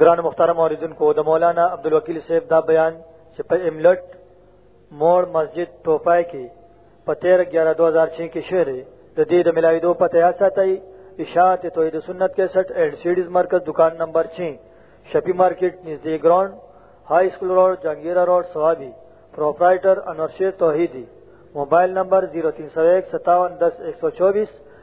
ګران محترم اوریدونکو د مولانا عبدالوکیل صاحب دا بیان چې په املټ مور مسجد ټوپای کې په 13 11 2006 کې شعر د دې د ملاویدو په تیا ساتي اشاعت توحید سنت 61 اینڈ سیډیز مرکز دکان نمبر 6 شپی مارکیټ نږدې ګراوند های سکول روډ جنگیرا روډ سوابي پرپرایټر انور شیر توحیدی موبایل نمبر 03015710124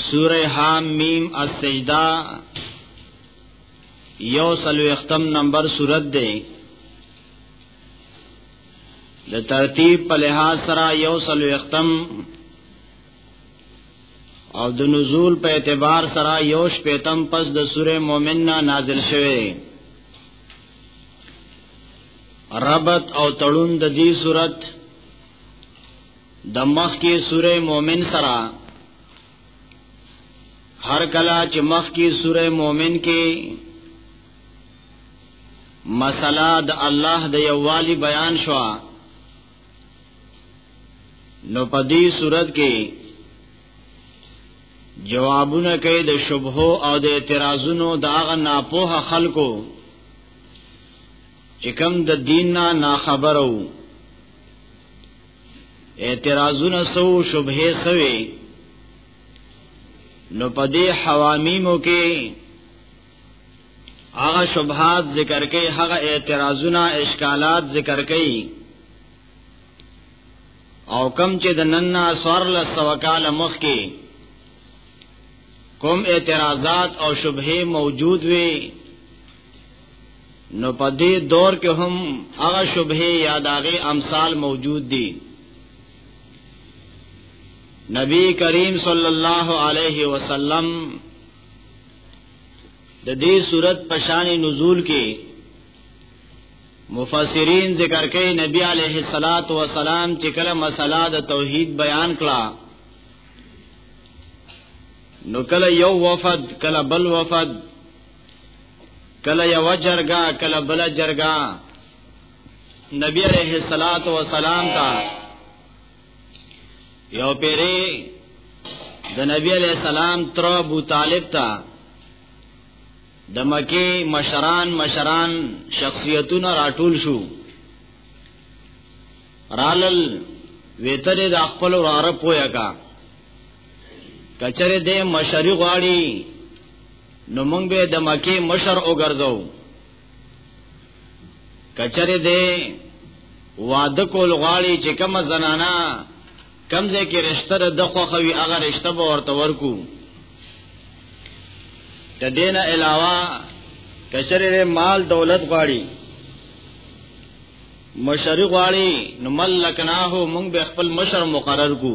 سوره حم میم السجدہ یو سلو اختم نمبر سورت دے د ترتیب په لحاظ سره یو سلو اختم او د نزول په اعتبار سره یو شپیتم پس د سوره مومن نا نازل شوه ربط او تړون د دې صورت د مخ کې سوره مؤمن سره هر کله چې مخ کې سوره مؤمن کې مسله د الله د یووالي بیان شو نو په دې صورت کې جوابونه کوي د شبهو او د اعتراضونو د هغه ناپوه خلکو چې کوم د دین نه ناخبرو اعتراضونه سو شبهه سوي نو په دې حوامیمو کې هغه شبهات ذکر کوي هغه اعتراضونه اشکالات ذکر کوي او کم چې د نن اسوار له سوکال مخ کې کوم اعتراضات او شبهه موجود وي نو په دې دور کې هم هغه شبهه یا داغه امثال موجود دي نبی کریم صلی الله علیه وسلم د دې صورت پشان نزول کې مفسرین ذکر کوي نبی علیه الصلاۃ والسلام چې کله مسله د توحید بیان کړه نو کله یو وفد کله بل وفد کله یو جرګه کله بل جرګه نبی علیہ الصلات والسلام تا یو پیری د نبی علیہ السلام تر ابو طالب تا د مکی مشران مشران شخصیتونه راټول شو رالل ویتر د خپل وراره پویا کا کچره دې مشری غواړي نو مونږ به د مکی مشر وګرځو کچره دې واده کول غواړي چې کوم زنانا کمزه کې رشتہ د خوخوي هغه رشتہ به ورته ورکو د دینه علاوه کچره دې مال دولت غواړي مشر غواړي نو ملکناه مونږ به خپل مشر مقرر کو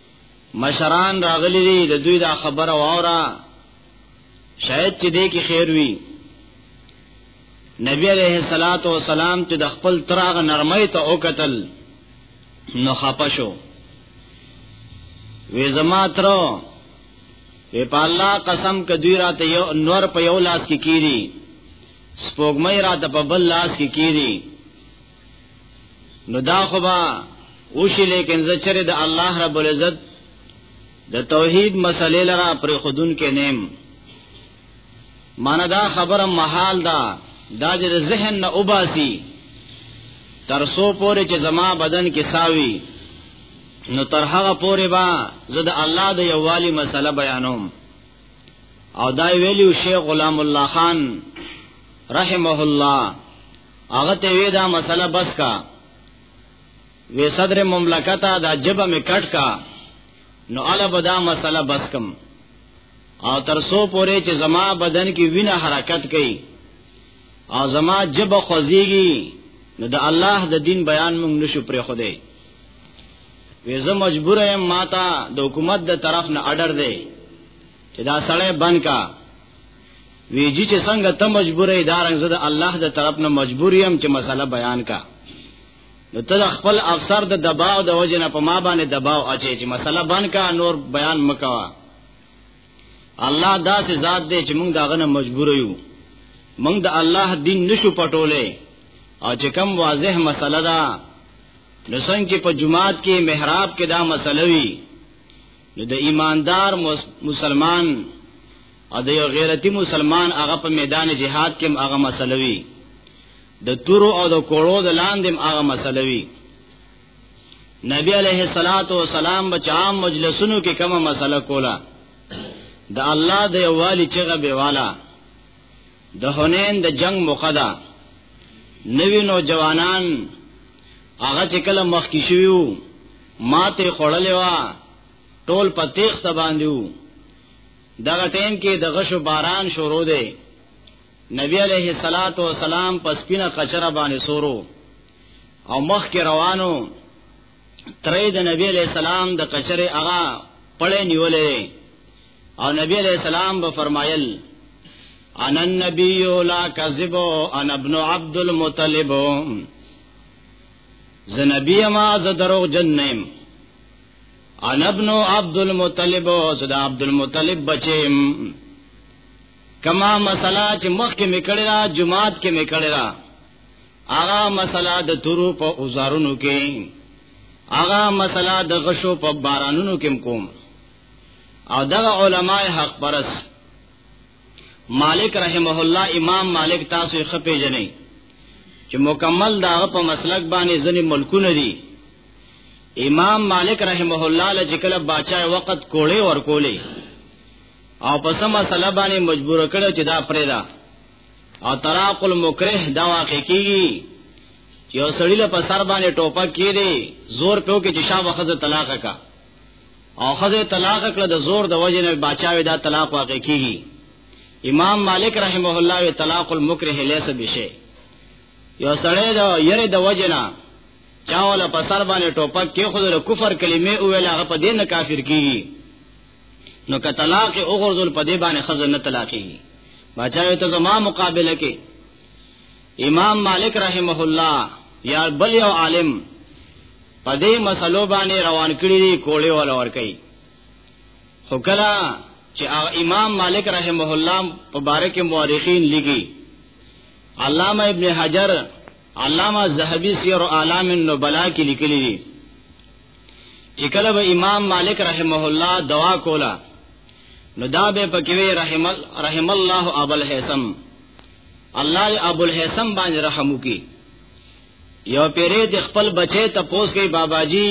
مشران راغلي دي د دوی دا خبره واورا شاید چې دې کې خیر وي نبی علیہ الصلات والسلام چې د خپل تراغ نرمۍ ته او قتل نو خپشو وی زما ترو وی په الله قسم کدی را ته یو نور په یو لاس کې کیری سپوږمۍ را ته په بل لاس کې کیری نو دا خو با اوشي لیکن زچره د الله رب العزت د توحید مسلې لرا پر خودون کې نیم مانا دا خبره محال دا دا د ذهن نه اوباسي تر سو پورې چې زما بدن کې ساوي نو تر هغه پورې با زه د الله د یووالي مسله بیانوم او دا ویلیو شیخ غلام الله خان رحمه الله هغه ته وی دا مسله بس کا وی صدر مملکت دا جبه می کټ کا نو الا بدا مسله بس کم او تر سو پوره چې زما بدن کې وینه حرکت کوي او زما جبه خوځيږي نو د الله د دین بیان موږ نشو پرې خو دی وی زه مجبور یم ماته د حکومت د طرف نه اډر دی چې دا سړی بند کا ویجی چې څنګه ته مجبورې دارنګ زه د الله د طرف نه مجبور یم چې مسله بیان کا نو ته خپل افسر د دباو د وجه نه په ما باندې دباو اچي چې مسله بن کا نور بیان مکوا الله دا سه ذات دی چې موږ داغه نه مجبور یو موږ د الله دین نشو پټولې او چې کم واضح مسله ده نو څنګه چې په جمعات کې محراب کې دا مسله وی نو د ایماندار مسلمان او د یو غیرتی مسلمان هغه په میدان جهاد کې هغه مسله وی د تورو او د کوړو د لاندې هغه مسله وی نبی علیہ الصلات والسلام بچام مجلسونو کې کومه مسله کولا د الله د یوالي چغه بیوالا د حنین د جنگ مقدا نوی نوجوانان هغه چې کله مخ کې شویو ماته خړلې وا ټول پتیخ ته باندې وو دغه ټیم کې د غشو باران شروع دی نبی علیہ الصلات والسلام پس پینه قچره باندې سورو او مخ کې روانو ترې د نبی علیہ السلام د قچره هغه پړې نیولې او نبی علیہ السلام به فرمایل انا النبی لا کذب انا ابن عبد المطلب ز نبی ما ز دروغ جن نیم انا ابن عبد المطلب صدا عبد المطلب بچیم کما مسله چې مخ کې میکړی را جمعات کې میکړی را اغا مسله د تورو په اوزارونو کې اغا مسله د غشو په بارانونو کې کوم او دغه علما حق پرس مالک رحمه الله امام مالک تاسو خپې جنې چې مکمل داغه په مسلک باندې ځنې ملکونه دي امام مالک رحمه الله لږ کله باچا وخت کوړې ور کولې او په سم مسله باندې مجبور کړو چې دا پرې دا او طلاق المکره دا واقع کیږي یو سړی له پسر باندې ټوپک کړي زور په کې چې شابه خزه طلاق کا او خزه طلاق کړه د زور د وجې نه بچاوي دا طلاق واقع کیږي امام مالک رحمه الله وی طلاق المکره ليس بشي یو سړی دا یره د وجې نه چاوله په سر باندې ټوپک کې خود له کفر کلمې او ویل هغه په دې نه کافر کیږي نو که طلاق او غرزل په دې باندې خزه نه طلاق کیږي بچاوي ته زما مقابله کې امام مالک رحمه الله یا بل یو عالم په دې مسلو باندې روان کړی دی کوړې ولا ور کوي خو کله چې امام مالک رحمه الله په باره کې مورخین لګي علامه ابن حجر علامه زهبي سیر اعلام النبلا کې لیکلي دي چې کله به امام مالک رحمه الله دوا کولا نو دا به پکوي رحم رحم الله ابو الحسن الله ابو الحسن باندې رحم وکي یو پیری د خپل بچي ته پوس گئی بابا جی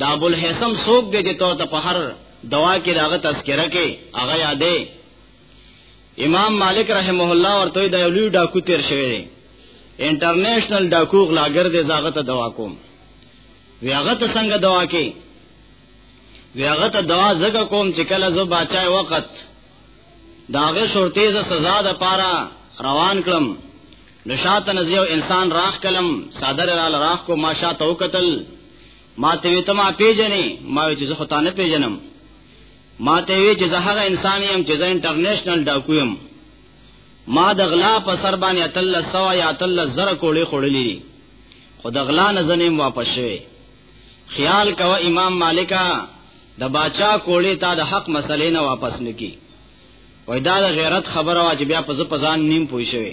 دا ابو الحسن سوق دې چې تو ته په هر دوا کې راغه تذکرہ کې هغه یادې امام مالک رحمه الله ورته د یو لوی ډاکو تیر شوی دی انټرنیشنل ډاکو غلاګر دی زاغه ته دوا کوم وی هغه ته څنګه دوا کې وی هغه ته دوا زګه کوم چې کله زو بچای وخت داغه شورتي ز سزا د پاره روان کړم نشات نزیو انسان راخ کلم صادر را راخ کو ما شاته وکتل ما ته وی ته ما پیژنې ما چې زه خدانه پیژنم ما ته وی چې زه هغه انسان یم چې زه انټرنیشنل ډاکو یم ما د غلا په سر باندې اتل سو یا اتل زر کوړې خړلې خو د غلا نه زنیم واپس شوی خیال کوا امام مالکا د باچا کوړې تا د حق مسلې نه واپس نکی وای دا د غیرت خبره وا چې بیا په ځپزان نیم پوي شوی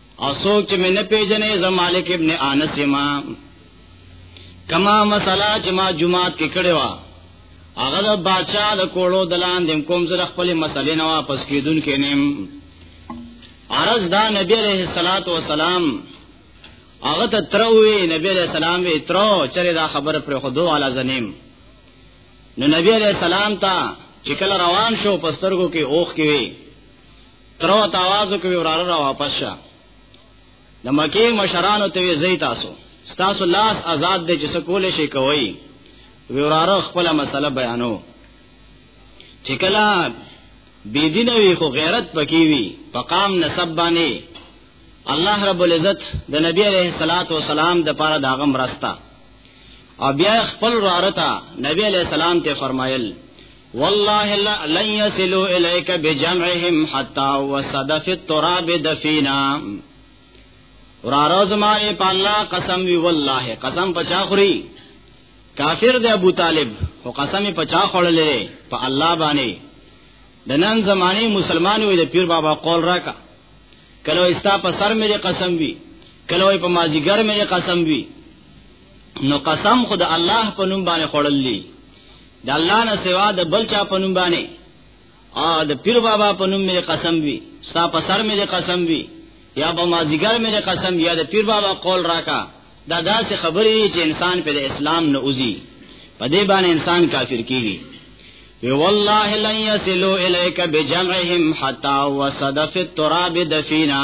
اسو چې مې نه پیژنې زم مالک ابن انس ما کما مسله چې ما جمعات کې کړې وا هغه د بادشاہ د کوړو دلان دم کوم زره خپل مسلې نه واپس کیدون کې نیم عرض دا نبی علیہ الصلات والسلام هغه ته تروي نبی علیہ السلام یې ترو چرې دا خبر پر خودو والا زنیم نو نبی علیہ السلام ته چې کله روان شو پسترګو کې اوخ کې وی ترو تاوازو کوي وراره را واپس شه د مکی مشرانو ته وی زی تاسو تاسو لاس آزاد دی چې سکول شي کوي وراره خپل مسله بیانو چې کله بی دین وی خو غیرت پکې وی فقام نسب باندې الله رب العزت د نبی عليه الصلاه والسلام د پاره داغه مرستا او بیا خپل رارتا نبی عليه السلام ته فرمایل والله لن يصلوا اليك بجمعهم حتى وسد في التراب دفينا ورارو زما ای په الله قسم وی والله قسم پچا خوري کافر دی ابو طالب او قسم پچا خړلې په الله باندې د نن زمانه مسلمان وي د پیر بابا قول راکا کله استا په سر مې قسم وی کله په مازیګر مې قسم وی نو قسم خود الله په نوم باندې خړلې د الله نه سوا د بل چا په نوم باندې ا د پیر بابا په نوم مې قسم وی ستا په سر مې قسم وی یا په مازیګر مې قسم یا د پیر بابا قول راکا دا داسې خبرې دي چې انسان په اسلام نه اوزي په دې باندې انسان کافر کیږي وی والله لن يصلوا اليك بجمعهم حتى وصدف التراب دفينا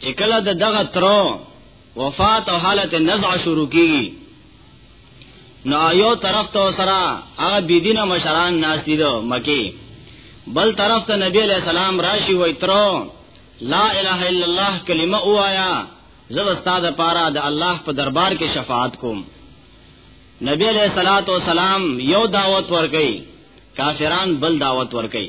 چې کله د دغه ترو وفات او حالت نزع شروع کیږي نو یو طرف ته سره هغه بيدینه مشران ناس دي دو مکی بل طرف ته نبی علیہ السلام راشي وای ترو لا اله الا الله کلمه وایا زه استاد پاره د الله په دربار کې شفاعت کوم نبی علیہ الصلوۃ والسلام یو دعوت ورکړي کافران بل دعوت ورکړي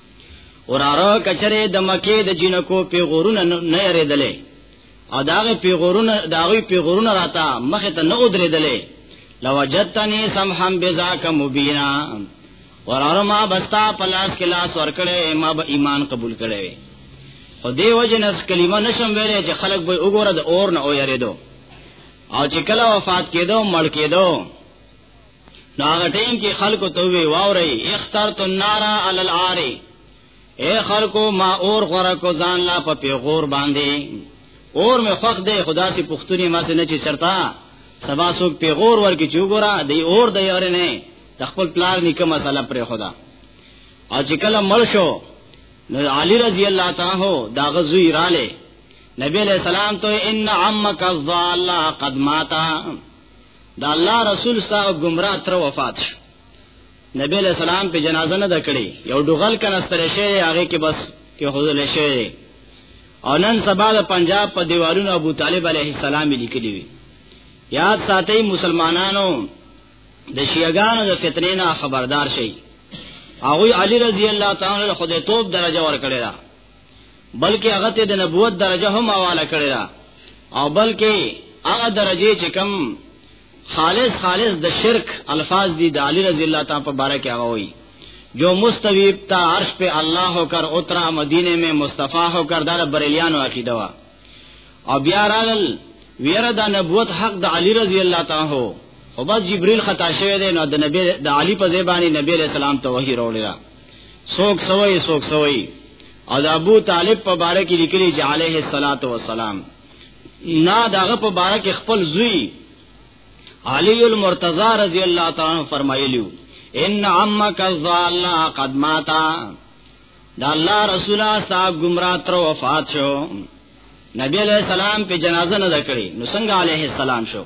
وراره کچره د مکه د جنکو پیغورونه نه یریدلې او داغه پیغورونه داغه پیغورونه راته مخه ته نه ودرېدلې لوجتنی سمحم بذاک مبینا وراره ما بستا پلاس کې لاس ورکړې ما به ایمان قبول کړې او دی وجنس کلمه نشم ویلې چې خلک به وګوره د اور نه او یریدو او چې کله وفات کېدو مړ کېدو نو هغه ټیم کې خلکو ته وی واوري اخترت النار علی العار اے خلکو ما اور غره کو ځان لا په پیغور باندې اور مې خوخ دې خدا سي پښتوني ما سي نه چي چرتا سبا سوک پیغور ورکی چوګورا دی اور دی اور نه تخپل پلار نی کوم مسله پر خدا او چې کله مړ شو نو علی رضی الله تعالی هو دا غزوی رااله نبی علیہ السلام تو ان عمک الضال قد ماتا دا الله رسول صاحب گمراه تر وفات شو نبی علیہ السلام په جنازه نه دکړي یو ډغل کنه ستل شي هغه کې بس کې حضور شي او نن سبا د پنجاب په دیوالونو ابو طالب علیه السلام لیکلی وی یاد ساتي مسلمانانو د شیعاګانو د فتنې نه خبردار شي هغه علی رضی الله تعالی له خدای توپ درجه ورکړی دا بلکې هغه ته د نبوت درجه هم حواله کړی دا او بلکې هغه درجه چې کم خالص خالص د شرک الفاظ دي د علی رضی الله تعالی په باره کې هغه وایي جو مستوی تا عرش پہ اللہ ہو کر اترا مدینے میں مصطفی ہو کر دار بریلیانو عقیدہ وا او بیا راغل ویره د نبوت حق د علی رضی الله تعالی هو او بس جبريل خطا شوی دی نو د نبی د علی په زبانی نبی رسول الله ته وحی راوړی څوک سوي څوک سوي او د ابو طالب په باره کې لیکلي چې عليه الصلاه والسلام نه دغه په باره کې خپل زوی علی المرتضی رضی الله تعالی عنہ فرمایلیو ان عمک الظال قد ماتا دا الله رسول ستا گمراه تر وفات شو نبی علیہ السلام په جنازه نه دکړي نو څنګه علیه السلام شو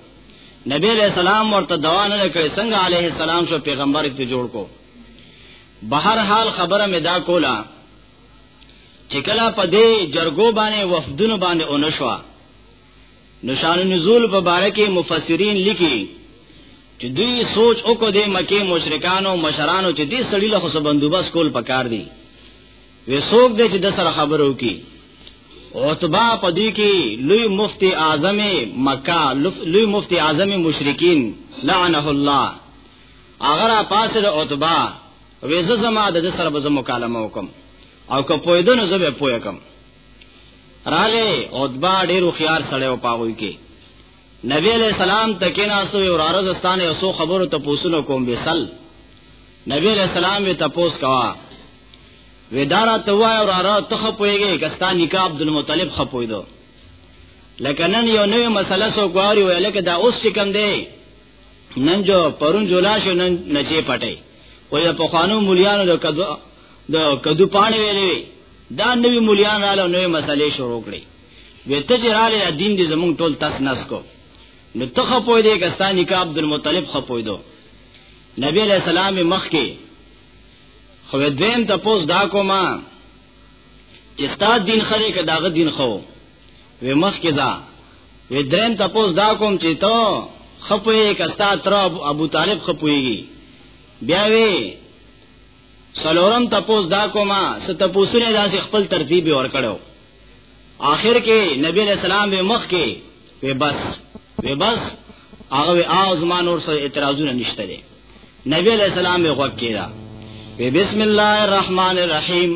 نبی علیہ السلام ورته دوا نه کړی څنګه علیه السلام شو پیغمبر ته جوړ کو بهر حال خبره مې دا کوله چې کله په دې جرګو باندې وفدونو باندې اونشوا نشان نزول په باره کې مفسرین لیکي چې دوی سوچ وکړو د مکه مشرکانو مشرانو چې دې سړی له خصو بندوبس کول پکار دي وې څوک دې چې د سره خبرو کی عتبہ پدی کی لوی مفتی اعظم مکہ لوی مفتی اعظم مشرکین لعنه الله اگر پاسه د عتبا وېزه زما د سره به مکالمه وکم او که پویدنه زه به پوی کم راغه عتبا ډیرو خيار سره او پاوي کې نبی علیہ السلام تکینا سو یو رارزستان یو سو خبرو ته پوسونو کوم به سل نبی علیہ السلام یې تپوس کوا ودارا ته وای او را ته خپويږي کستا نکاح عبد المطلب خپوي دو لکه نن یو نوې مسله سو کواري وای لکه دا اوس چې کم دی نن جو پرون جولا شو نن نچې پټي وې د پخوانو مليانو د کدو د کدو پانی ویلې دا نوی مليان رااله نوې مسلې شروع کړې وې ته چې رااله دین دې زمونږ ټول تاس نس کو نو ته خپوی دې کستانی کا عبد المطلب خپوی دو نبی علیہ السلام مخ کې خو دویم ته پوس دا کومه چې ستاد دین خره کې داغه دین خو وی مخ کې دا وی درم تاسو دا کوم چې ته خپوي کستا تر ابو طالب خپويږي بیا وی سلورم تپوس دا کوما ست تپوسونه داسې خپل ترتیب ور کړو آخر کې نبی علیہ السلام به مخ کې وی بس وی بس هغه او زمان اور سره اعتراضونه نشته دي نبی علیہ السلام به وغوږ کیدا بسم الله الرحمن الرحیم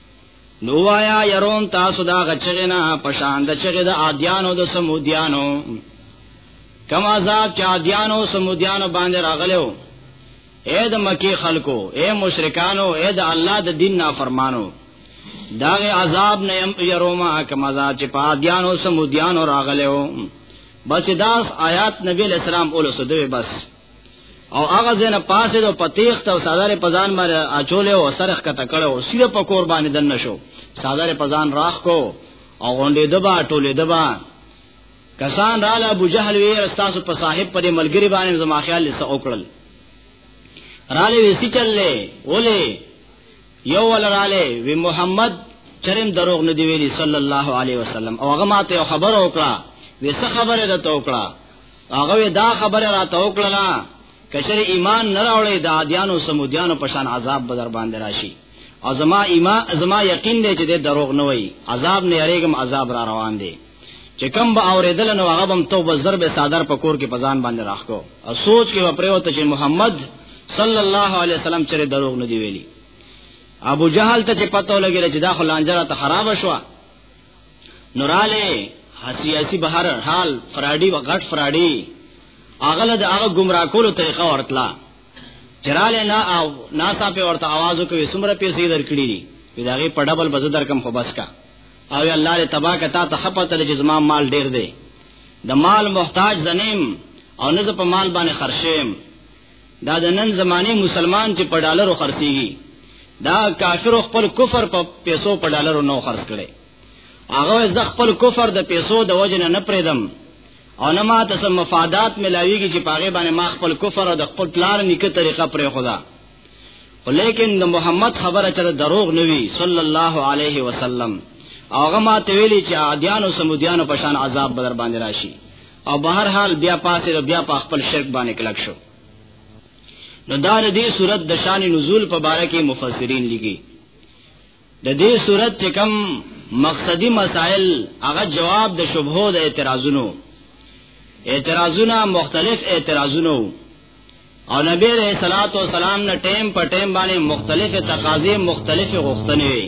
نو وایا يرون تاسو دا غچغنا پشان د چغه د عادیانو د سمودیانو کم عذاب چې عادیانو سمودیانو باندې راغلو اے د مکی خلکو اے مشرکانو اے د الله د دین نافرمانو دا عذاب نه يروما کم عذاب چې عادیانو سمودیانو راغلو بس داس آیات نبی اسلام اولو سدوی بس او هغه زنه پاسه دو پتیخت او سادر پزان مر اچولې او سرخ کته کړه او سیده په کور باندې دن نشو سادر پزان راخ کو او غونډې دبا ټولې دبا کسان را له ابو جهل وی استاسو په صاحب پرې ملګری باندې زما خیال لسه اوکړل را لې وسی چللې ولې یو ول را لې وی محمد چرم دروغ نه دی ویلی صلی الله علیه وسلم او هغه ماته خبر اوکړه وسه خبره ده تو اوکړه هغه دا خبره راته وکړه کشر ایمان نه راوړې د عادیانو سمودیانو په شان عذاب به در باندې راشي او زما ایمان زما یقین دی چې د دروغ نه وای عذاب نه یریګم عذاب را روان دی چې کم به اوریدل نو هغه بم توبه ضرب صادر په کور کې پزان باندې راخکو او سوچ کې وپره وته چې محمد صلی الله علیه وسلم چیرې دروغ نه دی ویلي ابو جهل ته چې پته ولګی چې دا خلانجره ته خراب شوه نوراله سیاسی بهر حال فراډي وغټ فراډي اغله د هغه گمراه کولو طریقه ورتلا چراله نه او ناسا په ورته आवाज کوي سمره پیسې درکړي دي داغه په ډبل بز درکم خو بس کا او الله دې تبا کتا ته خپته چې زما مال ډیر دی د مال محتاج زنیم او نزه په مال باندې خرشم دا د نن زمانه مسلمان چې په ډالرو خرڅيږي دا کافر خپل کفر په پیسو په ډالرو نو خرڅ کړي هغه ز خپل کفر د پیسو د وجنه نه پریدم او نه ما ته مفادات ملاویږي چې پاغه باندې ما خپل کفر او د خپل پلار نیکه طریقه پرې خدا ولیکن د محمد خبره چر دروغ نوي صلی الله علیه وسلم هغه ما ته ویلي چې عادیان او سمودیان په شان عذاب بدر باندې راشي او بهر حال بیا پاسې او بیا په خپل شرک باندې کلک شو نو دا د دې صورت د شان نزول په باره کې مفسرین لیکي د دې صورت چې کم مقصدی مسائل هغه جواب د شبهو د اعتراضونو اعتراضونه مختلف اعتراضونو او نبی علیہ الصلوۃ والسلام نه ټیم په ټیم باندې مختلف تقاضې مختلف غوښتنې وي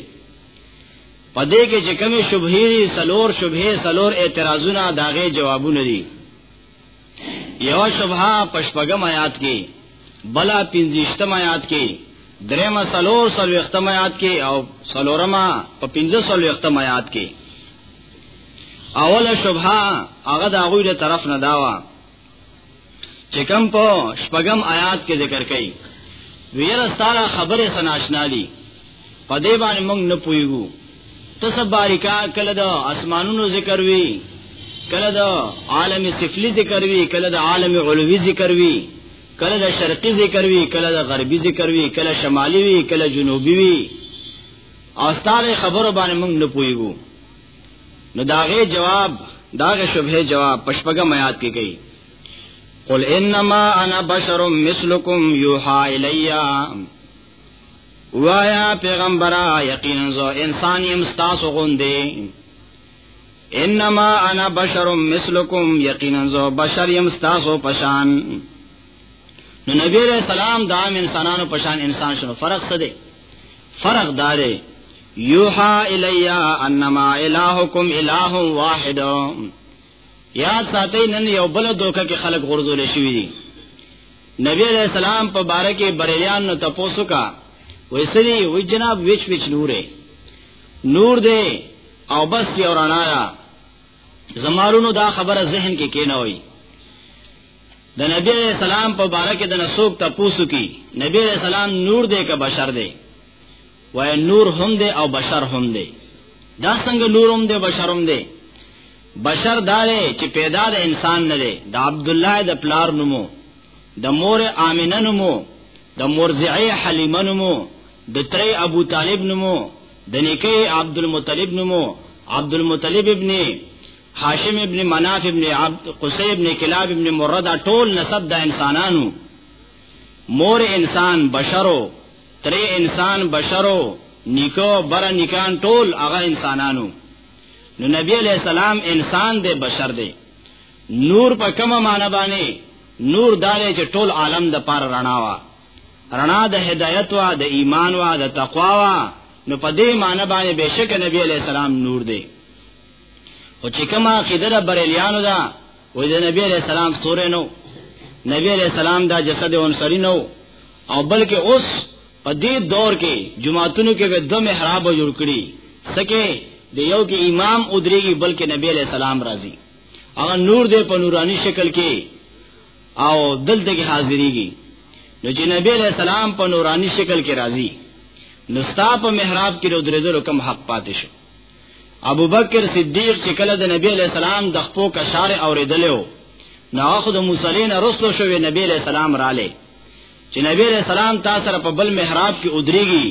پدې کې چې کومې شبهې دي سلور شبهې سلور اعتراضونه داغه جوابونه دي یو شبهه پشپغم آیات کې بلا پنځشتم آیات کې درېما سلور سلوختم آیات کې او سلورما په پنځه سلوختم آیات کې اوله شبهه هغه د هغه له طرف نه داوا چې کوم په شپږم آیات کې ذکر کړي ویره ستاره خبره سناشنا دي په دې باندې موږ نه پویو تسباریکا کله د اسمانونو ذکر وی کله د عالم سفلی ذکر وی کله د عالم علوی ذکر وی کله د شرقي ذکر وی کله د غربي ذکر وی کله شمالي وی کله جنوبي وی او ستاره خبرو باندې موږ نه پویو نو داغه جواب داغه شبهه جواب پشپګم آیات کې کوي قل انما انا بشر مثلکم یوحا الیا وایا پیغمبره یقینا زه انسان یم تاسو غوندې انما انا بشر مثلکم یقینا زه بشر یم تاسو پشان نو نبی علیہ السلام دام انسانانو پشان انسان شنو فرق څه دی فرق داره یوحا الیا انما الہکم الہ واحد یا ساتي نن یو بل دوکه کې خلک غرزول شوی دي نبی علیہ السلام په باره کې بریلیان نو تپوسو کا ویسری وی جناب ویچ ویچ نوره نور دے او بس یو رڼا زمارونو دا خبره ذهن کې کینوي د نبی علیہ السلام په باره کې د نسوک ته پوسو کی نبی علیہ السلام نور دی که بشر دی وای نور هم دی او بشر هم دی دا څنګه نور هم دی بشر هم دی بشر دا دی چې پیدا د انسان نه دی د عبد الله د پلار نومو د مور امینه نومو د مرزعه حلیمه نومو د تری ابو طالب نومو د نیکه عبد المطلب نومو عبد المطلب ابن هاشم ابن مناف ابن عبد قصي ابن کلاب ابن مرده ټول نسب د انسانانو مور انسان بشرو تری انسان بشرو نیکو بر نیکان ټول هغه انسانانو نو نبی علیہ السلام انسان دے بشر دے نور په کومه معنی باندې نور دالې چې ټول عالم د پار رڼا وا رڼا د هدایت وا د ایمان وا د تقوا وا نو په دې معنی باندې بشک نبی علیہ السلام نور دی او چې کومه عقیده د بریلیانو ده وې د نبی علیہ السلام سورې نو نبی علیہ السلام دا جسد انصری نو او بلکې اوس په دې دور کې جمعاتونو کې به دو محراب جوړ کړي سکه د یو کې امام ادریږي بلکې نبی علیہ السلام راځي هغه نور دې په نورانی شکل کې او دلته کې حاضرېږي نو چې نبی علیہ السلام په نورانی شکل کې راځي نو ستا په محراب کې درځلو کم حق پاتې شو ابو بکر صدیق چې کله د نبی علیہ السلام د خپو کشار اوریدلو نو هغه د موسلین رسو شوی نبی علیہ السلام رااله چې نبی علیہ السلام تاسو سره په بل محراب کې ودرېږي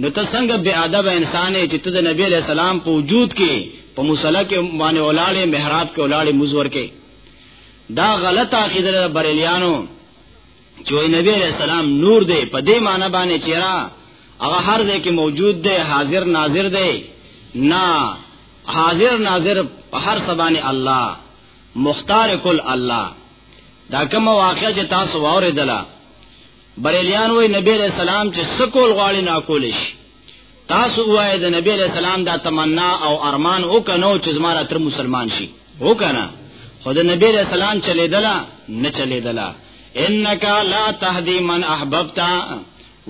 نو ته څنګه بے ادب انسان یې چې ته د نبی علیہ السلام په وجود کې په مصلی کې باندې ولاړې محراب کې ولاړې مزور کې دا غلط عقیده بریلیانو چې نبی علیہ السلام نور دی په دې معنی باندې چې را هغه هر ځای کې موجود دی حاضر ناظر دی نه حاضر ناظر په هر سبانه الله مختار کل الله دا کوم واقعه چې تاسو واوریدله بریلیان وای نبی علیہ السلام چې سکول غواړي ناکول شي تاسو وای د نبی علیہ السلام دا تمنا او ارمان او کنو چې زماره تر مسلمان شي او کنه خو د نبی علیہ السلام چلے دلا نه چلے دلا انک لا تهدی من احببت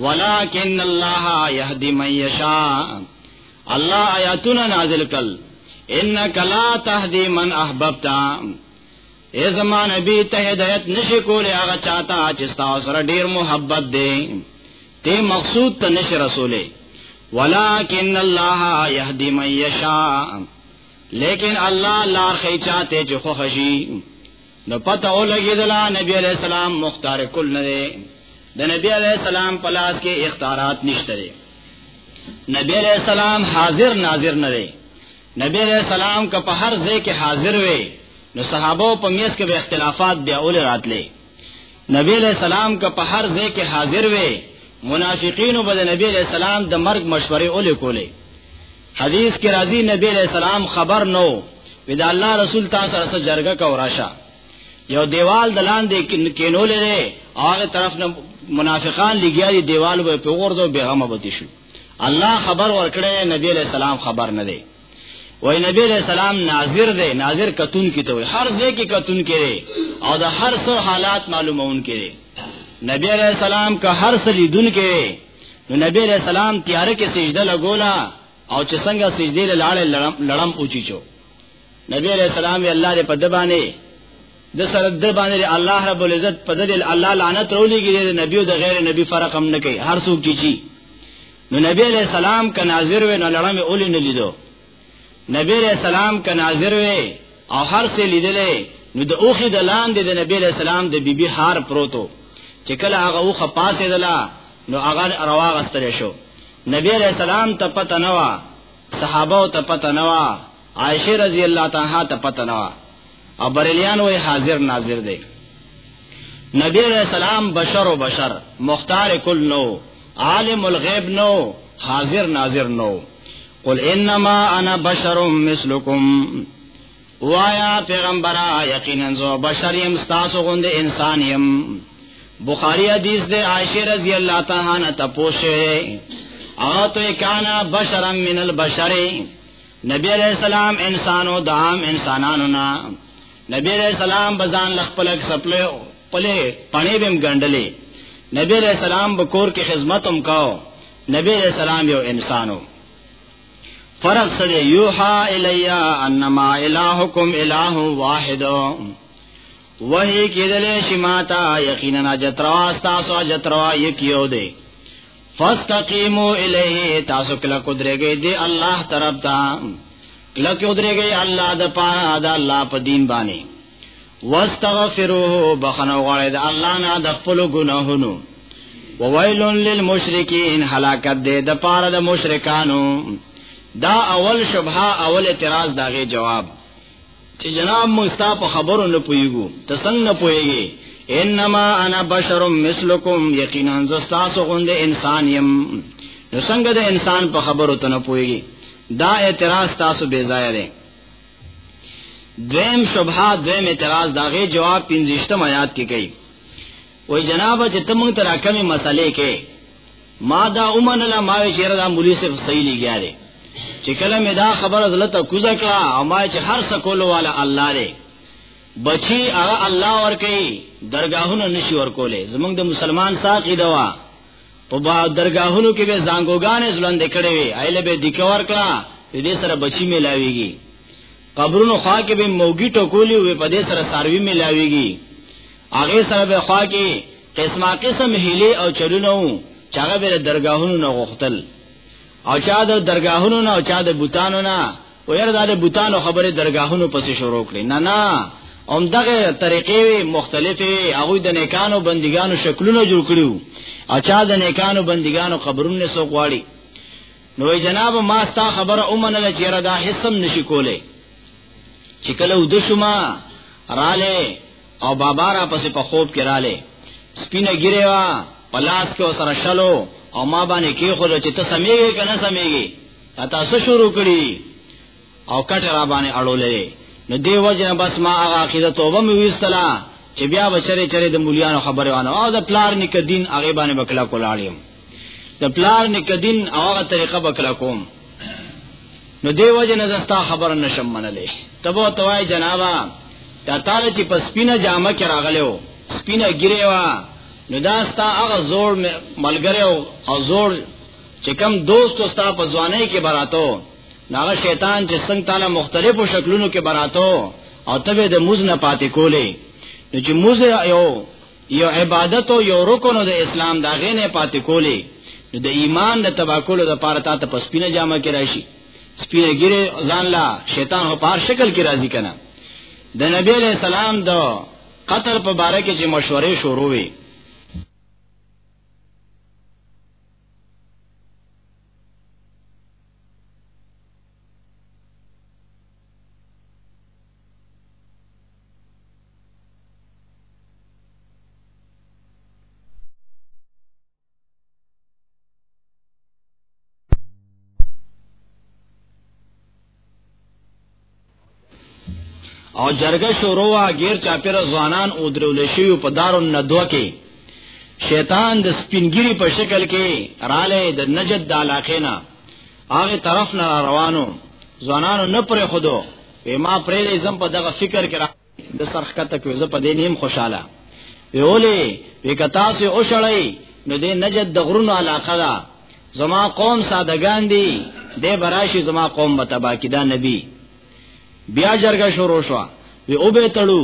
ولکن الله یهدی من یشاء الله آیاتنا نازل کل انک لا تهدی من احببت اے زمان نبی ته هدایت نشي کولی هغه چاته چې تاسو سره ډیر محبت دی ته مقصود ته نشي رسوله ولکن الله يهدي من يشاء لیکن الله لار خی چاته چې خو خشي نو پته ولګی دلا نبی علیہ السلام مختار کل نه دی د نبی علیہ السلام پلاس کې اختیارات نشته دی نبی علیہ السلام حاضر ناظر نه دی نبی علیہ السلام که په هر ځای کې حاضر وي نو صحابه په میس کې به اختلافات بیا اول راتلې نبی علیہ السلام که په هر ځای کې حاضر وي منافقین به د نبی علیہ السلام د مرګ مشورې اول کولې حدیث کې راځي نبی علیہ السلام خبر نو ودا الله رسول تاسو سره جرګه کا وراشه یو دیوال د لاندې کینولې او هغه طرف نه منافقان لګیا دي دیوال به په غورځو بیغمه بتی شو الله خبر ورکړی نبی علیہ السلام خبر نه دی وای نبی علیہ السلام ناظر دی ناظر کتون کی ته وای هر ځای کې کتون کړي او د هر څو حالات معلومون کړي نبی علیہ السلام که هر څه لیدون کړي نو نبی علیہ السلام تیار کې سجده لګولا او چې څنګه سجده لاله لړم اوچی چو نبی علیہ السلام وی الله دې په د باندې د سره د باندې الله رب العزت په دې الله لعنت رولېږي د نبی او د غیر نبی فرق هم نه کوي هر څوک چې چی نو نبی علیہ السلام ک ناظر وې نو لړم اولې نه لیدو نبی علیہ السلام ک ناظر وې او هر څه لیدلې نو د اوخي د لاندې د نبی علیہ السلام د بیبي هار پروتو چې کله هغه اوخه پاسې دلا نو هغه رواغستل شو نبی علیہ السلام ته پته نه و صحابه ته پته نه و عائشه رضی الله تعالی ته پته نه او بریلیان وې حاضر ناظر دی نبی علیہ السلام بشر و بشر مختار کل نو عالم الغیب نو حاضر ناظر نو قل انما انا بشر مثلکم وایا پیغمبرا یقینا زو بشر یم تاسو غوند انسان یم بخاری حدیث دے عائشہ رضی اللہ تعالی عنہ تپوشے او تو کانا بشرا من البشر نبی علیہ السلام انسانو د عام انسانانو نه نبی علیہ السلام بزان لخپلک سپلو پلې پڼې بهم ګندلې نبی علیہ السلام بکور کې خدمت هم کاو نبی علیہ السلام یو انسانو فرض سره یوحا الیا انما الہکم الہ واحد وحی کېدلې شماتا یقینا جتروا تاسو جتروا یکیو دی فاستقیمو الیه تاسو کله کو درګې دی الله طرف ته کله کو درګې الله د پاره د الله په دین باندې واستغفروه بخنه غواړي د الله نه د خپل ګناهونو وویل للمشرکین هلاکت دې د پاره د مشرکانو دا اول شبهه اول اعتراض داغه جواب چې جناب مو ستا په خبرو نه پويګو ته څنګه نه پويږي انما انا بشر مثلکم یقینا ز تاسو غوند انسان يم نو څنګه د انسان په خبرو ته نه پويږي دا اعتراض تاسو بے ځای دی دویم شبهه دویم اعتراض داغه جواب 15 آیات کې کوي وای جناب چې ته مونږ ته راکمې مسلې کې ما دا اومن لا ما وی چیرې دا مولوی صاحب صحیح لګیا دی چې کله مې دا خبره زلته کوزه کړه او ما چې هر څه کولو والا الله دی بچی هغه الله ور کوي درگاهونه نشي ور کولې زمونږ د مسلمان ساقي دوا په با درگاهونو کې به زنګوګانې زلند کړي وي ایله به دکور کړه دې سره بچی ملاويږي قبرونو خوا کې به موګي ټکولي وي په دې سره ساروي ملاويږي هغه سره به خوا کې قسمه قسم هلي او چلونو چې هغه به درگاهونو نه غوښتل او چا د درگاهونو نه او چا د بوتانو نه وير د بوتانو خبره درگاهونو پسې شروع کړي نه نه هم دغه طریقې وی مختلفې هغه د نیکانو بندګانو شکلونه جوړ کړیو او چا د نیکانو بندګانو قبرونه سو غواړي نو جناب ما ستا خبره اومنه چې را دا حسم نشي کوله چې کله ود شما رااله او بابا را پس په خوب کې رااله سپینه ګیره وا پلاس کې وسره شلو او ما باندې کې خو چې ته سمېږي کنه سمېږي اته څه شروع کړی او کټ را باندې اړولې نو دی وجه بس ما هغه عقیده توبه مې وستلا چې بیا بچره چره د مولیانو خبره وانه او د پلار نک دین هغه باندې بکلا کولاړم د پلار نیک دین او هغه طریقه بکلا کوم نو دی وجه نه زستا خبر نشم منلې تبو توای جنابا تا تعالی چې پس پینه جامه کې راغلو سپینه ګیره وا نو دا ستا هغه زور ملګری او زور چې کم دوست ستا په ځواني کې براتو ناغه شیطان چې څنګه تعالی مختلفو شکلونو کې براتو او تبه د موز نه پاتې کولې نو چې موز یو یو عبادت او یو رکن د اسلام دا غینه پاتې کولی د ایمان د تباکل د پاره ته په سپینه جامه کې راشي سپینه ګیره ځان لا شیطان په پار شکل کې راضی کنه د نبی علیہ السلام د قتل په باره کې چې مشورې شروع وي او جرګه شروع وا غیر چاپیر ځوانان او درول شي په دارو ندو کې شیطان د سپینګری په شکل کې رااله د نجد د علاقې نه هغه طرف نه روانو ځوانانو نه پرې خودو په ما پرې دې زم په دغه فکر کې را د سرخکته کې زه په دې نیم خوشاله ویولې وکتا سه او شړې نو دې نجد د غرونو علاقه ده زما قوم سادهګان دي دې براشي زما قوم به تبا کیدا نبی بیا جرګه شروع شو وی او به تړو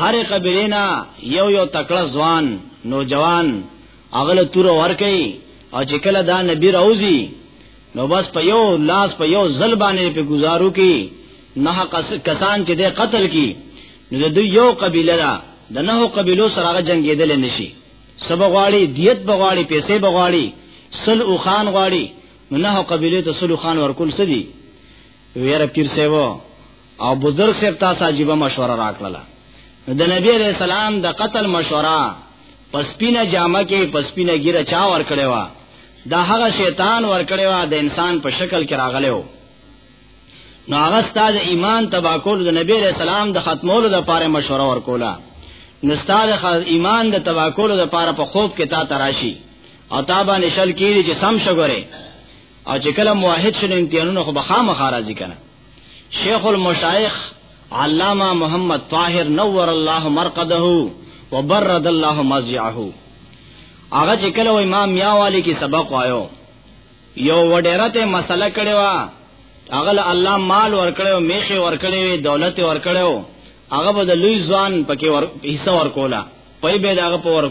هر قبیله نه یو یو تکړه ځوان نوجوان اغله تور ورکي او چې کله دا نبی راوځي نو بس په یو لاس په یو ځل باندې په گزارو کې نه کسان چې د قتل کی نو د یو قبیله دا د نه قبیلو سره هغه جنگیدل نشي سبا غواړي دیت بغواړي پیسې بغواړي سل او خان غواړي نو نه قبیله ته سل او خان ورکول سدي ویره پیر سیو او بزرگ صاحب تاسو عجیب مشوره راکړه د نبی علیہ السلام د قتل مشوره پسپینه جامه کې پسپینه ګیره چا ور کړې وا دا هغه شیطان ور کړې وا د انسان په شکل کې راغلی و نو هغه ستاد ایمان تبا کول د نبی علیہ السلام د ختمولو د پاره مشوره ور کولا نو ستاد ایمان د تبا کول د پاره په خوب کې تا تراشی او تا باندې شل کیږي چې سم شګره او چې کله موحد شنه امتحانونه خو بخامه خارجي کنه شیخ المشایخ علامہ محمد طاهر نور الله مرقده وبرد الله مزعه هغه چې کله وای ما میاوالی کې سبق وایو یو وډیرته مسله کړي وا هغه الله مال ورکړو میخه ورکړي وی دولت ورکړو هغه به د لوی ځوان پکې ور حصہ ورکولا پي به داغه په ور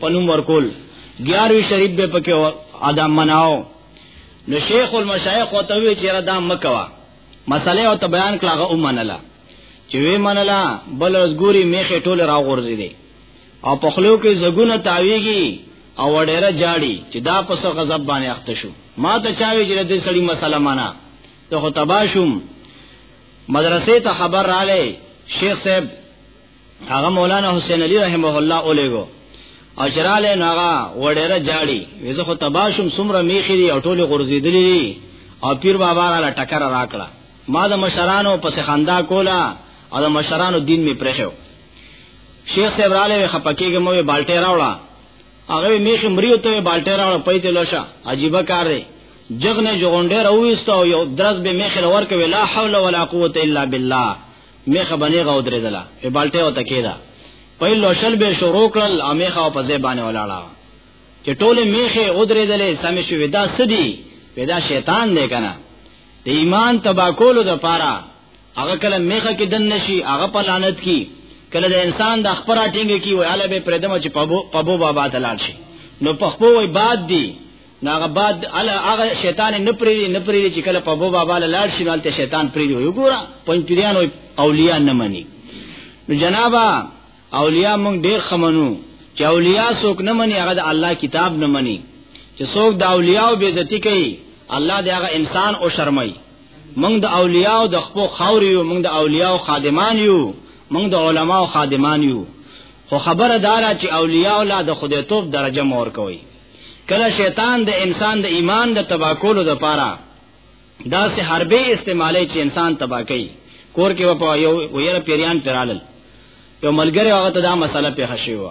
پنوم ورکول 11 شریف به پکې ادا مناو نو شیخ المشایخ او توی چې را دام مکوا مسله او ته بیان کړه هغه ومنله چې وی منله بل ورځ ګوري میخه ټوله را غورځي دي او په خلو کې زګونه تاویږي او وړه جاړي چې دا په څه غضب باندې اخته شو ما ته چاوي چې د سړي مسله معنا ته خو تباشم مدرسې ته خبر رااله شیخ صاحب هغه مولانا حسین علی رحمه الله اولېګو او چراله ناغا وړره جاړي وزه خو تباشم سمره میخي دی او ټوله غرزیدلی دی او پیر بابا را ټکر راکړه ما د مشرانو پس خندا کولا او د مشرانو دین می پرخیو شیخ صاحب را لې خپکیږي مو بالټه راوړه هغه میخي مریو ته بالټه راوړه پېته لوشه عجیب کار دی جغنه جوړنده راوېست او یو درس به میخي ورکوي لا حول ولا قوت الا بالله میخه باندې غو درېدله په بالټه وته کېدا په لوشل به شروع کړل امیخه په ځای باندې ولاړه چې ټوله میخه او درېدلې سمې شوې دا سدي پیدا شیطان دی کنه د ایمان تباکولو د پاره هغه کله میخه کې دن نشي هغه په لعنت کې کله د انسان د خبره ټینګه کې وای اله به پردم چې پبو پبو بابا تلل شي نو په خو وای باد دی ناغه بعد الا هغه شیطان نه پری نه پری چې کله په بو بابا لاړ شي نو شیطان پری دی وګوره پنځپیران او اولیاء نه مني نو جنابا اولیاء مونږ ډیر خمنو چې اولیاء څوک نه مني هغه د الله کتاب نه مني چې څوک د اولیاء او بیزتی کوي الله دې هغه انسان او شرمای مونږ د اولیاء او د خپل خور یو مونږ د اولیاء او خادمان یو مونږ د علما او خادمان یو خو خبره دارا چې اولیاء الله د خدای توپ درجه مور کوي کله شیطان د انسان د ایمان د تبا کولو د پاره دا سه حربه استعمالی چې انسان تبا کوي کور کې په یو ویره پیریان پرالل یو ملګری هغه ته دا مسله په خشي و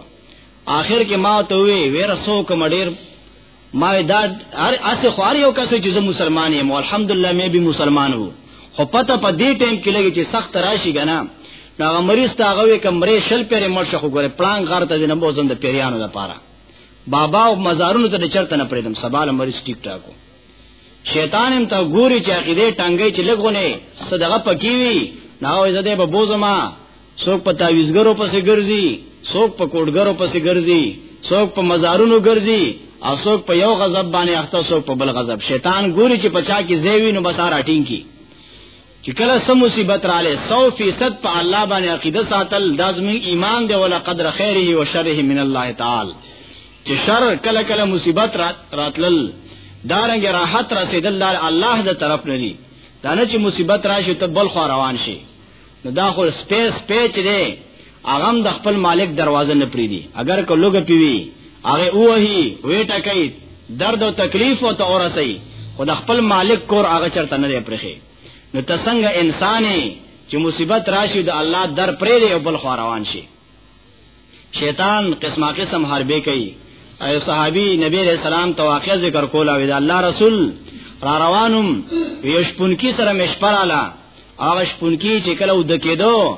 آخر کې ما ته وی ویره سو کوم ډیر ما دا هر اسه خواري یو کس چې مسلمان یم الحمدلله مې به مسلمان وو خو پته په دې ټیم کې لګي چې سخت راشي غنا نو هغه مریض ته هغه کمرې شل پرې مرشه خو ګوره پلان غار ته نه بوزند پیریانو لپاره بابا او مزارونو ته چرته نه پریدم سباله مریض ټیک ټاکو شیطان هم ته ګوري چې عقیده ټنګي چې لګونه صدقه پکې وي نه وې زده به بوزما څوک په تعویزګرو پسې ګرځي څوک په کوډګرو پسې ګرځي څوک په مزارونو ګرځي او څوک په یو غضب باندې اخته څوک په بل غضب شیطان ګوري چې پچا کې زیوی نو بسار اټینګي چې کله سم مصیبت رااله 100% په الله باندې عقیده ساتل لازمي ایمان دی ولا قدر خیره او شره من الله تعالی چې شر کله کله مصیبت راتلل دارنګ راحت رسیدل دار الله د طرف نه دي دا نه چې مصیبت راشي ته بل خو روان شي نو دا خو سپیس پیچ دی هغه هم د خپل مالک دروازه نه پریدي اگر که لوګه پیوي هغه اوهي ویټه کوي درد او تکلیف او ته اورسي خو د خپل مالک کور هغه چرته نه پرخي نو ته څنګه انساني چې مصیبت راشي د الله در پرې دی او بل خو روان شي شیطان قسمه قسم حربې کوي ایو صحابي نبی رسول سلام تواقع ذکر کولا وی دا الله رسول را روانم ویشپونکی سره مشپراله هغه شپونکی چې کله ود کېدو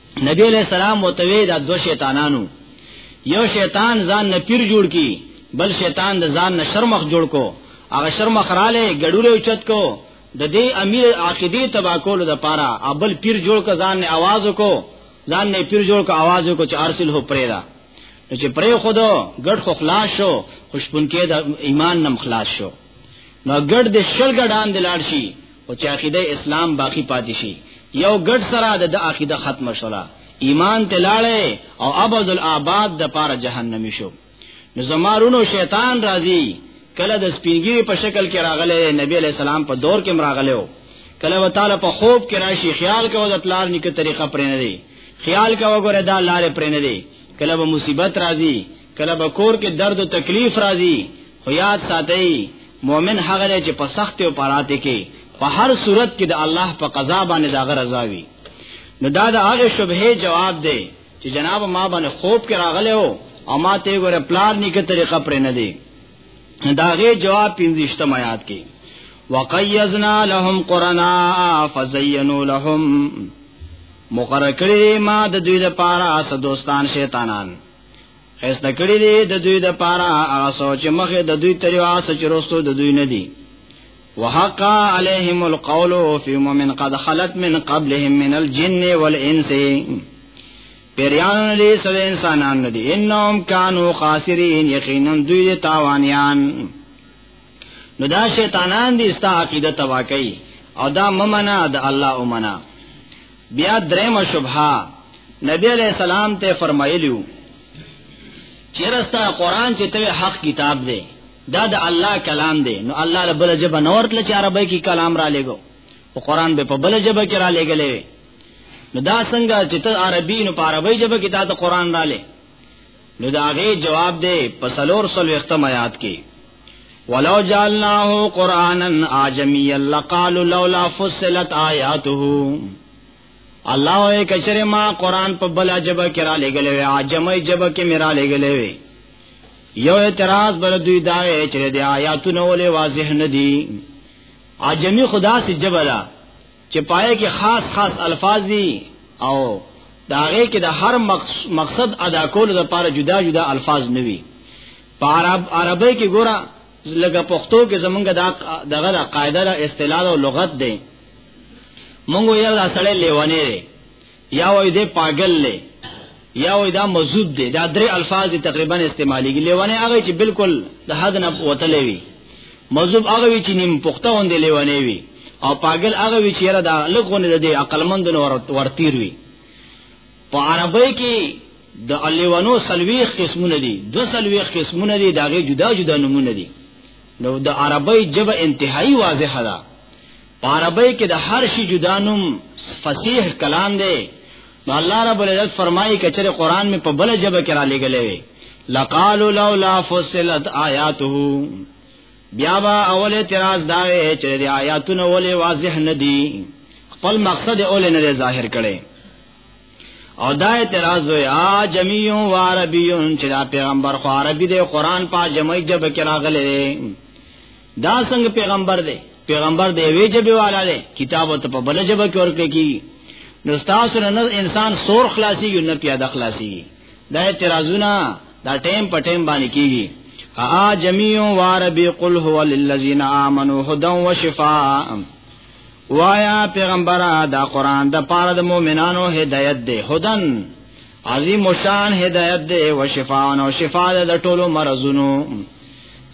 نبی علیہ السلام وتوی دا دو شیطانانو یو شیطان ځان نه پیر جوړ کی بل شیطان د ځان نه شرمخ جوړ کو هغه شرمخ رااله ګډوره اوچت کو د دې امیر عقیدی تبا کول د پاره ابل پیر جوړ ک ځان نه आवाज کو ځان نه پیر جوړ ک आवाज کو چې ارسل هو پرېدا چې پرې خودو ګډ خو خلاص شو خوشبونکې د ایمان نم خلاص شو نو ګډ د شل ګډان د لاړ شي او چې عقیده اسلام باقی پاتې شي یو ګډ سره د عقیده ختم شولا ایمان ته لاړې او ابد الاباد د پاره جهنمی شو نو زمارونو شیطان راضی کله د سپینګری په شکل کې راغله نبی علی السلام په دور کې راغلو کله وتعالى په خوب کې راشي خیال کوو د پلار نیکه طریقه پرې نه دی خیال کوو ګره دا لارې پرې نه دی کله به مصیبت راځي کله به کور کې درد او تکلیف راځي خو یاد ساتئ مؤمن هغه دی چې په سخت او پراته کې په هر صورت کې د الله په قضا باندې دا غرضا وي نو دا د هغه شبهه جواب دی چې جناب ما باندې خوب کې راغلی او او ما ته ګوره پلار نیکه طریقه پر نه دی دا غي جواب پنځشتم آیات کې وقیزنا لهم قرنا فزینوا لهم مقرر کړی ما د دوی لپاره اس دوستان شیطانان خسته کړی دی د دوی د پاره هغه سوچ مخه د دوی تریوا سچ روستو د دوی نه دی وحق عليهم القول في مؤمن قد خلت من قبلهم من الجن والانس پیریان ندی سو انسانان ندی انهم کانو خاسرین یقینا دوی دی تاوانیان نو دا شیطانان دی ستا عقیده تباکی او دا ممنا دا الله امنا بیا دریم شبهه نبی علیہ السلام ته فرمایلیو چیرستا قران چې ته حق کتاب دی دا د الله کلام دی نو الله له بل جبه نور تل چې عربی کې کلام را لګو او قران به په بل جبه کې را لګلې نو دا څنګه چې ته عربی نو په عربی جبه کې دا د قران را لې نو دا غي جواب دی په سلور سلو ختم آیات کې ولو جعلناه قرانا اعجميا لقالوا لولا فصلت آياته الله اے کچره ما قران په بل عجبه کې را لګلې وې عجمه جبه کې میرا لګلې وې یو اعتراض بر دوی دا چې د آیاتونو ولې واضح نه دي عجمی خدا سے جبلا چې پائے کې خاص خاص الفاظ دي او داغه کې د هر مقصد ادا کولو لپاره جدا جدا الفاظ نه وي په عرب عربی کې ګوره لکه پښتو کې زمونږ دا دغه دا قاعده دا اصطلاح او لغت دی مونږ یو دا سړی لیوانه دی یا وای دی پاگل دی یا وای دا مزود دی دا درې الفاظ دی تقریبا استعمالي لیوانه هغه چې بالکل د حد نه وتلې وي مزوب هغه وی چې نیم پښتو هوند لیوانه وي او پاگل هغه وی چې را دا لګونه د عقل مند نو ورتیر وي په عربی کې د الیوانو سلويخ قسمونه دي د سلويخ قسمونه دي داغه جدا جدا نمونه دي نو د عربی جب انتهایی واضح ده په عربی کې د هر شي جدا نوم فصیح کلام دی نو الله رب العزت فرمایي کچره قران می په بل جبه کې را لګلې لقالوا لولا فصلت آیاته بیا با اول اعتراض دا وی چې د آیاتونو ولې واضح نه دي خپل مقصد اول نه ظاهر کړي او دا اعتراض وی ا جميع و عربيون چې دا پیغمبر خو عربي دی قران په جمعي جبه کې راغلي دا څنګه پیغمبر دی پیغمبر دی وی جبه والا دی کتاب ته په بل جبه کې ورکړي کی نو تاسو نه انسان سور خلاصي یو نه پیاده خلاصي دا اعتراضونه دا ټیم په ټیم باندې کیږي ا جميع واربي قل هو للذين امنوا هدى وشفاء وایا پیغمبر دا قران د پاره د مؤمنانو هدایت دی هدن عظیم شان هدایت دی او شفاء او شفاء د ټولو مرزونو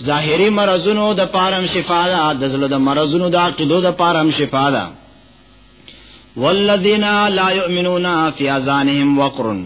ظاهری مرزونو د پارم شفاء ده د زړه د مرزونو د عقیدو د پارم شفاء ده والذین لا یؤمنون فی اذانهم وقرن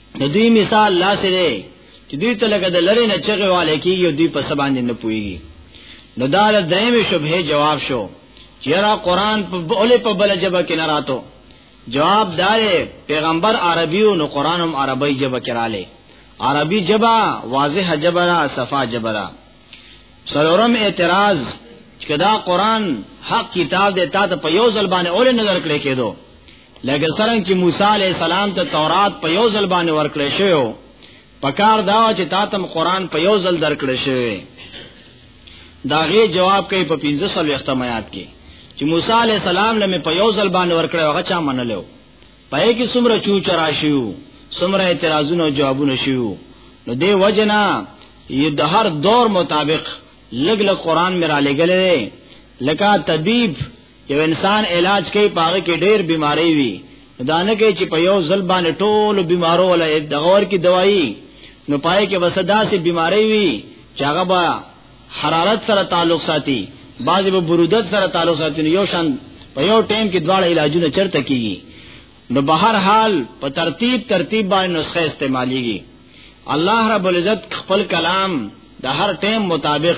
نو دوی مثال لا سره چې دوی ته لګه د لری نه چغه والے کیږي دوی په سبا باندې نه پويږي نو دا د دیم شبهه جواب شو چیرې قران په اوله په بل جبه کې نه راتو جواب دار پیغمبر عربي او نو قران هم عربی جبه کې رااله عربی جبه واضح جبه را صفا جبه را سرورم اعتراض چې دا قران حق کتاب دی تا ته په یو ځل باندې اول نظر کړی کېدو لکه څنګه چې موسی علی السلام ته تورات په یو ځل باندې ورکړې شو پکار دا چې تاتم قران په یو ځل درکړې شوی داغه جواب کوي په 15 وختمات کې چې موسی علی السلام لمه په یو ځل باندې ورکړې هغه چا منلو پای کې څومره چو چرا شیو څومره اعتراضونه او جوابونه شیو نو دی وجنا یو د هر دور مطابق لګ لګ قران میرا لګلې لکه طبيب یو انسان علاج کوي پاره کې ډېر بیماری وي دانه کې چې په یو ځل باندې ټول بیمارو ولا دغور کې دوايي نو پای کې وسدا سي بیماری وي چې هغه با حرارت سره تعلق ساتي بعضې به برودت سره تعلق ساتي یو شان په یو ټیم کې دواړه علاجونه چرته کیږي نو بهر حال په ترتیب ترتیب باندې نسخه استعماليږي الله رب العزت خپل کلام د هر ټیم مطابق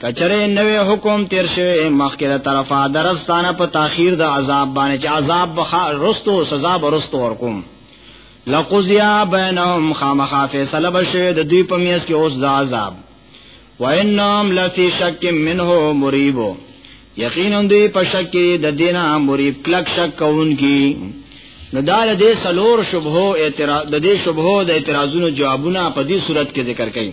کچره نوې حکم تیر شوی مخکې له طرفه درستانه په تاخير د عذاب باندې چې عذاب بخا رستو سزا برستو ورکوم لقضیا بینهم خامخا فیصله بشوی د دوی په میس کې اوس د عذاب وانهم لفی شک منه مریبو یقینا دوی په شک کې د دینه مریب کلک شک کوونکی نو دا د دې سلور شبهو اعتراض د دې شبهو د اعتراضونو جوابونه په دې صورت کې ذکر کړي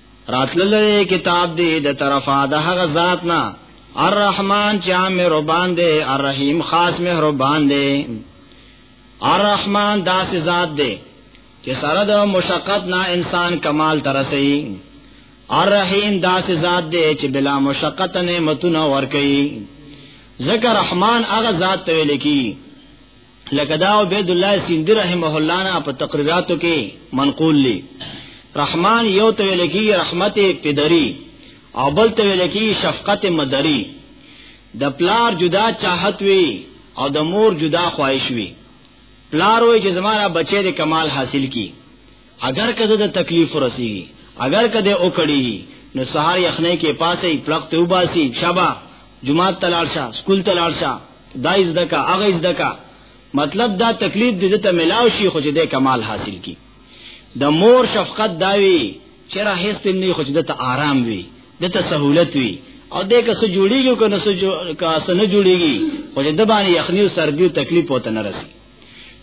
راتلل کتاب دی د طرفا د هغه ذات نه الرحمن چې عام مهربان دی الرحیم خاص مهربان دی الرحمن داسې ذات دی چې سره د مشقت نه انسان کمال ترسي الرحیم داسې ذات دی چې بلا مشقت نعمتونه ورکي ذکر رحمان هغه ذات ته ویل کی لکه دا عبد الله سیندی رحمه الله نه په تقریراتو کې منقول لی رحمان یو ته لکی رحمت پدری او بل ته لکی شفقت مدری د پلار جدا چاحت وی او د مور جدا خواهش وی پلار وی چې زماره بچی د کمال حاصل کی اگر که د تکلیف رسی اگر که د اوکړی نو سهار یخنۍ کې پاسې پلق ته وباسي شبا جمعه تلارشا سکول تلارشا دای زدکا اغه زدکا مطلب دا تکلیف دې ته ملاو شي خو چې د کمال حاصل کی د مور شفقت داوي چې را هیڅ نه خو چې د آرام وي د ته سہولت وي او دې که څه جوړیږي که نه څه جوړیږي خو د باندې یخنی او سردی او تکلیف وته نه رسي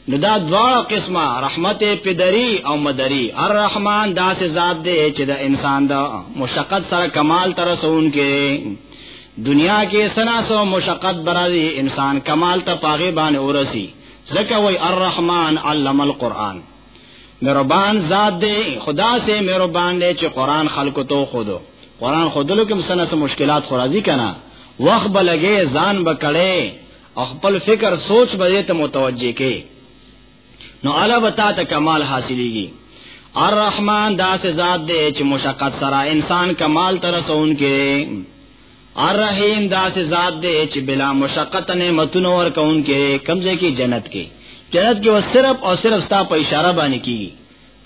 نو دا دوا قسمه رحمت پدری او مدری الرحمن دا سه ذات دی چې د انسان د مشقت سره کمال تر رسون کې دنیا کې سنا سو مشقت برازي انسان کمال ته پاغه باندې ورسی زکه وای الرحمن علم القرآن مهربان ذات دی خدا سے مهربان دی چې قرآن خلق تو خودو قرآن خودلو کې سنا سو مشکلات خورازي کنا وخت بلګې ځان بکړې او خپل فکر سوچ به ته متوجه کې نو الا بتا ته کمال حاصلېږي الرحمن دا سه ذات دې چې مشقت سره انسان کمال تر سون کې الرحیم دا سه ذات دې چې بلا مشقت نه متون ور کون کې کمزې کې جنت کې جنت کې صرف او صرف ستا په اشاره باندې کیږي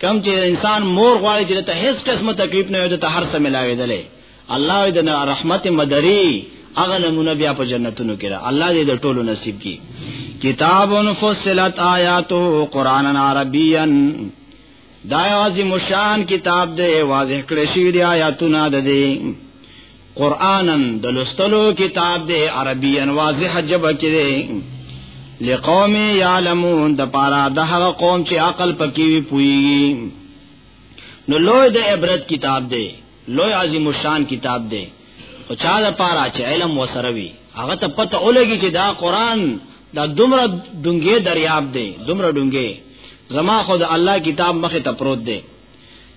کم چې انسان مور غواړي چې ته هیڅ قسمه تکلیف نه وي ته هر څه ملاوي دلې الله دې د رحمت مدري هغه نمونه بیا په جنتونو کې ده الله دې د ټولو نصیب کړي کتاب فصلت آیاته قرآن عربیا دا یوازې مشان کتاب دی واضح کړی شوی دی آیاتونه ده دی قرآنن د لستلو کتاب دی عربیا واضح جبه کې دی لقوم یعلمون د پارا د هغه قوم چې عقل پکې وي پوي نو لوی د عبرت کتاب دی لوی عظیم الشان کتاب دی او چا د پاره چې علم وسره وي هغه ته پته ولګي چې دا قران دا دومره ډونګې دریاب دی دومره ډونګې زما خو د الله کتاب مخه ته پروت دی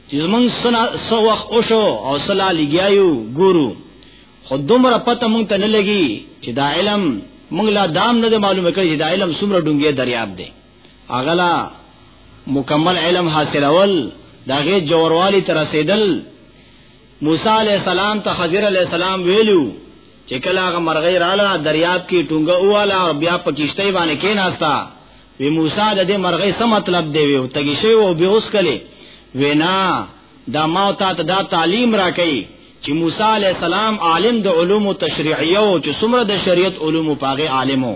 چې زمون سنا سو وخت او شو او صلا لګیایو ګورو خو دومره پته مونږ ته نه لګي چې دا علم مونږ لا دام نه معلومه کړي چې دا علم څومره ډونګې دریاب دی اغلا مکمل علم حاصلول دا غي جوړوالي تر رسیدل موسی علی السلام ته خضر علی السلام ویلو چې کله هغه مرغې رااله دریاب کې ټونګه اواله او بیا په کیشته باندې کېناستا وی موسی د دې مرغې څه مطلب دی وی تګی شی او به اوس کله وینا دا ما ته دا تعلیم راکې چې موسی علی السلام عالم د علوم تشریعیه او چې څومره د شریعت علوم پاغه عالمو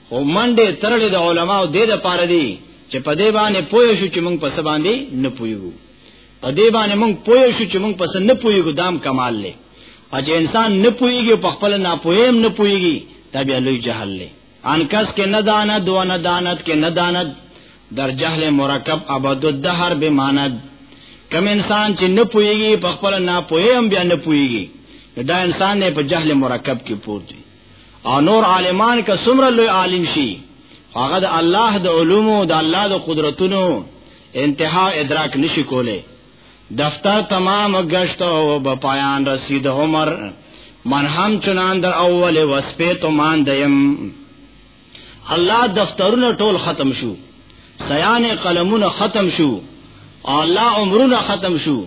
او منډه ترړې د علماو د د پاره دی چې په دې باندې پوه شو چې موږ په څه باندې نه پویو په دې باندې موږ پوه شو چې موږ په څه نه پویو دام کمال لې او چې انسان نه پویږي په خپل نه پویم نه پویږي دا بیا لوی جهل لې انکس کې نه دانه دوه نه دانت کې نه دانت در جهل مرکب ابد الدهر به ماند کم انسان چې نه پویږي په خپل نه پویم بیا نه پویږي دا انسان نه په جهل مرکب کې پوت دی او نور عالمان که څومره لوی عالم شي هغه د الله د علومو د الله د قدرتونو انتها ادراک نشي کوله دفتر تمام گشت او به پایان رسید عمر من هم چنان در اول وسپه تو مان دیم الله دفترونه ټول ختم شو سیان قلمونه ختم شو او الله عمرونه ختم شو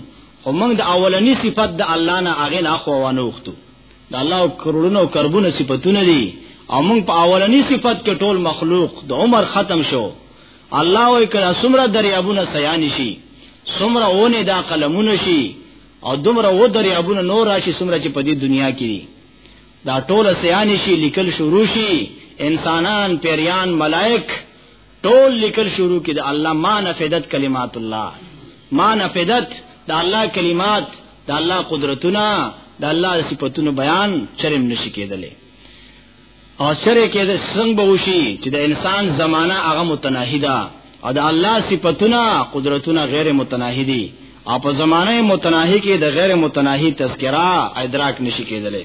خو موږ د اولنی صفت د الله نه اغه نه خو وانه وختو د الله کروڑونو کربونه صفاتونه دي او موږ په اولنی صفت کې ټول مخلوق د عمر ختم شو الله وی کړه سمره دریابونه سیان شي سمره ونه دا قلمونه شي او دومره و دریابونه نور راشي سمره چې په دې دنیا کې دي دا ټول سیان شي لیکل شروع شي انسانان پیریان ملائک ټول لیکل شروع کړي د الله ما نفدت کلمات الله ما نفدت د الله کلمات د الله قدرتونه د الله صفاتونو بیان چرم نشي کېدلې او سره کې د څنګه بوشي چې د انسان زمانہ هغه متناهی ده او د الله صفاتونه قدرتونه غیر متناهی دي او په زمانه متناهی کې د غیر متناهی تذکرہ ادراک نشي کېدلې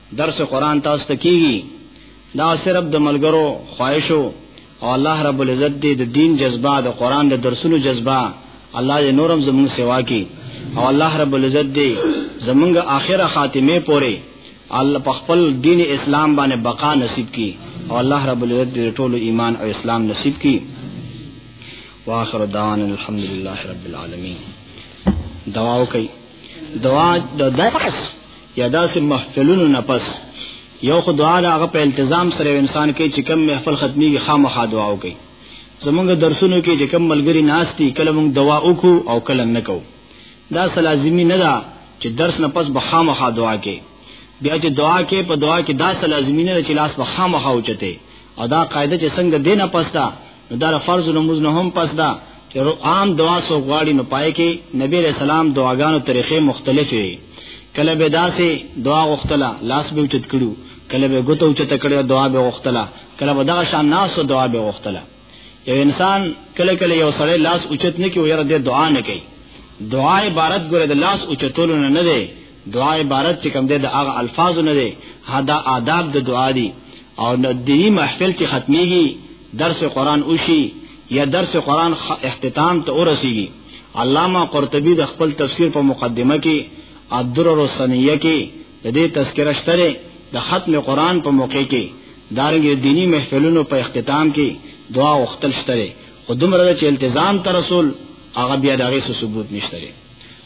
درس قران تاسو ته کیږي دا صرف د ملګرو خواهشو او الله رب العزت دې د دین جذبه د قران د درسونو جذبه الله دې نورم زموږ سیوا کی او الله رب العزت دې زموږ اخره خاتمه پوره الله په خپل دین اسلام باندې بقا نصیب کی او الله رب العزت دې ټول ایمان او اسلام نصیب کی واخر دعوانا الحمدلله رب العالمین دعا وکي دعا د دعا یا داسې محفلونو نه پس یو خو دعا دا هغه په التزام سره انسان کوي چې کم محفل ختميږي خامخا دعا وکړي زمونږ درسونو کې چې کم ملګری ناشتي کله مونږ دعا وکړو او کله نه کوو دا لازمی نه ده چې درس نه پس به خامخا دعا کوي بیا چې دعا کوي په دعا کې دا لازمی نه ده چې لاس به خامخا اوچته او دا قاعده چې څنګه دینه پستا نو دا فرض لمز نه هم پس دا چې عام دعا سو غواړي نو پای کې نبی رسول الله دعاګانو طریقې مختلفې وي کله به داسې دعا غوښتله لاس به چت کړو کله به ګوتو چت کړو دعا به غوښتله کله به دغه شان ناس او دعا به غوښتله یو انسان کله کله یو سړی لاس اوچت نه کوي یره د دعا نه کوي دعا عبارت ګره د لاس اوچتولو نه نه دی دعا عبارت چې کوم دی د هغه الفاظو نه دی دا آداب د دعا دی او دینی محفل چې ختميږي درس قران وشي یا درس قران اختتام ته ورسیږي علامه قرطبي د خپل تفسیر په مقدمه کې الدرر السنیه کې د دې تذکرہ شته د ختم قران په موقع کې دارنګ دینی محفلونو په اختتام کې دعا وختل شته خو دومره چې التزام تر رسول هغه بیا دغه ثبوت نشته